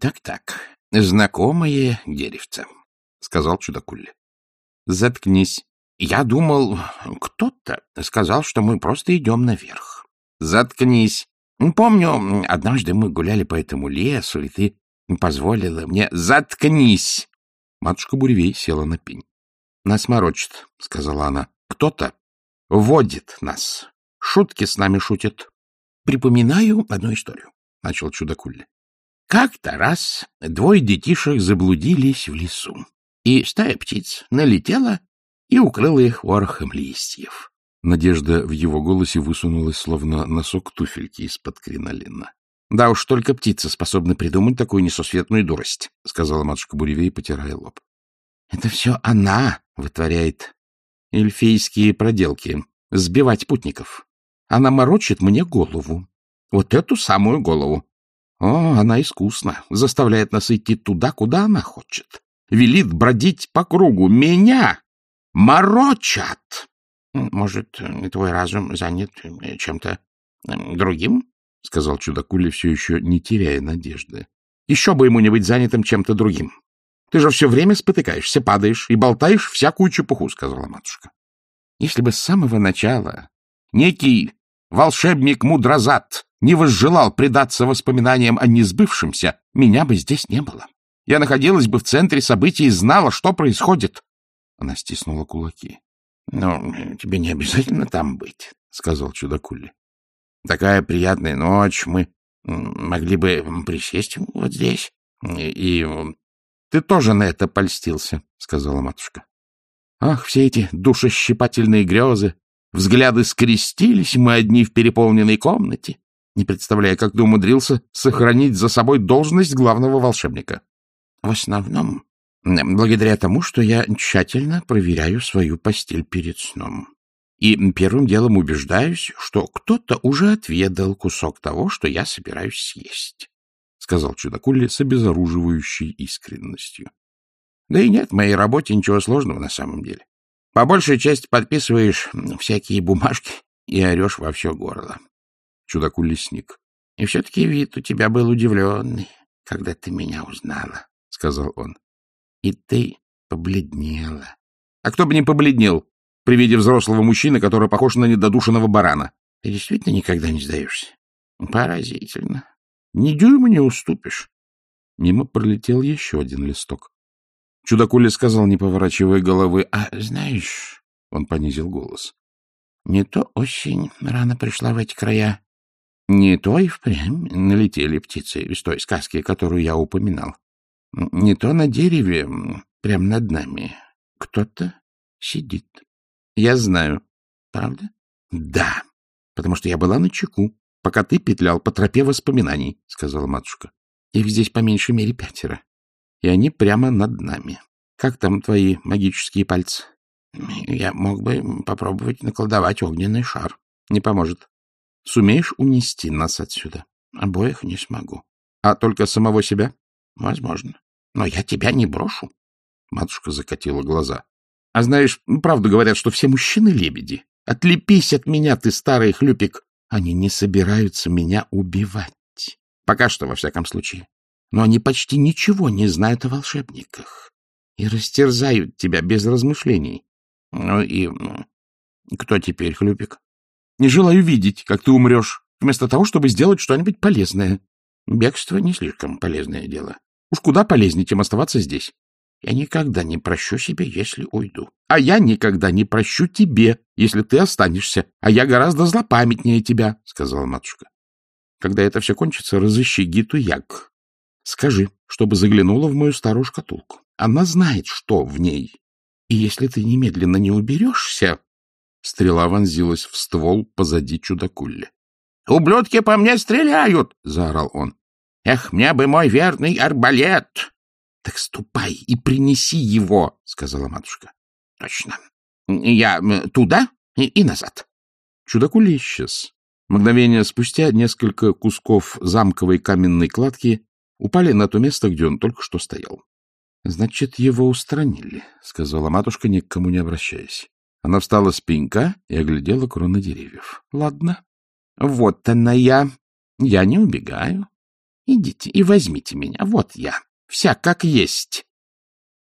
— Так-так, знакомое деревце, — сказал чудакулли. — Заткнись. Я думал, кто-то сказал, что мы просто идем наверх. — Заткнись. Помню, однажды мы гуляли по этому лесу, и ты позволила мне... — Заткнись! Матушка Буревей села на пень. — Нас морочит, — сказала она. — Кто-то водит нас. Шутки с нами шутит. — Припоминаю одну историю, — начал чудакулли. Как-то раз двое детишек заблудились в лесу, и стая птиц налетела и укрыла их ворохом листьев. Надежда в его голосе высунулась, словно носок туфельки из-под кринолина. — Да уж, только птицы способны придумать такую несусветную дурость, — сказала матушка Буревей, потирая лоб. — Это все она вытворяет эльфийские проделки, сбивать путников. Она морочит мне голову. Вот эту самую голову. О, она искусна, заставляет нас идти туда, куда она хочет. Велит бродить по кругу. Меня морочат. Может, твой разум занят чем-то другим? — сказал чудакули, все еще не теряя надежды. — Еще бы ему не быть занятым чем-то другим. Ты же все время спотыкаешься, падаешь и болтаешь всякую чепуху, — сказала матушка. Если бы с самого начала некий волшебник Мудрозад не возжелал предаться воспоминаниям о несбывшемся, меня бы здесь не было. Я находилась бы в центре событий и знала, что происходит. Она стиснула кулаки. — Ну, тебе не обязательно там быть, — сказал чудакули. Такая приятная ночь, мы могли бы присесть вот здесь. И ты тоже на это польстился, — сказала матушка. Ах, все эти душещипательные грезы, взгляды скрестились, мы одни в переполненной комнате, не представляя, как ты умудрился сохранить за собой должность главного волшебника. В основном, благодаря тому, что я тщательно проверяю свою постель перед сном и первым делом убеждаюсь, что кто-то уже отведал кусок того, что я собираюсь съесть, — сказал чудакулли с обезоруживающей искренностью. Да и нет в моей работе ничего сложного на самом деле. По большей части подписываешь всякие бумажки и орешь во все горло. Чудакулли сник. — И все-таки вид у тебя был удивленный, когда ты меня узнала, — сказал он. — И ты побледнела. — А кто бы не побледнел? при виде взрослого мужчины, который похож на недодушенного барана. Ты действительно никогда не сдаешься? Поразительно. Ни дюйма не уступишь. Мимо пролетел еще один листок. Чудакули сказал, не поворачивая головы, — А знаешь, — он понизил голос, — не то осень рано пришла в эти края, не то и впрямь налетели птицы из той сказки, которую я упоминал. Не то на дереве, прямо над нами, кто-то сидит. Я знаю. Правда? Да, потому что я была на чеку, пока ты петлял по тропе воспоминаний, — сказала матушка. Их здесь по меньшей мере пятеро, и они прямо над нами. Как там твои магические пальцы? Я мог бы попробовать наколдовать огненный шар. Не поможет. Сумеешь унести нас отсюда? Обоих не смогу. А только самого себя? Возможно. Но я тебя не брошу. Матушка закатила глаза. А знаешь, правду говорят, что все мужчины — лебеди. Отлепись от меня, ты старый хлюпик. Они не собираются меня убивать. Пока что, во всяком случае. Но они почти ничего не знают о волшебниках и растерзают тебя без размышлений. Ну и кто теперь, хлюпик? Не желаю видеть, как ты умрешь, вместо того, чтобы сделать что-нибудь полезное. Бегство не слишком полезное дело. Уж куда полезнее, чем оставаться здесь. Я никогда не прощу себе, если уйду. А я никогда не прощу тебе, если ты останешься. А я гораздо злопамятнее тебя, — сказала матушка. Когда это все кончится, разыщи Гиту Як. Скажи, чтобы заглянула в мою старую шкатулку. Она знает, что в ней. И если ты немедленно не уберешься... Стрела вонзилась в ствол позади чудакулли. — Ублюдки по мне стреляют! — заорал он. — Эх, мне бы мой верный арбалет! — Так ступай и принеси его, — сказала матушка. — Точно. Я туда и, и назад. Чудакули исчез. Мгновение спустя несколько кусков замковой каменной кладки упали на то место, где он только что стоял. — Значит, его устранили, — сказала матушка, ни к кому не обращаясь. Она встала с пенька и оглядела кроны деревьев. — Ладно. Вот она я. Я не убегаю Идите и возьмите меня. Вот я, вся как есть.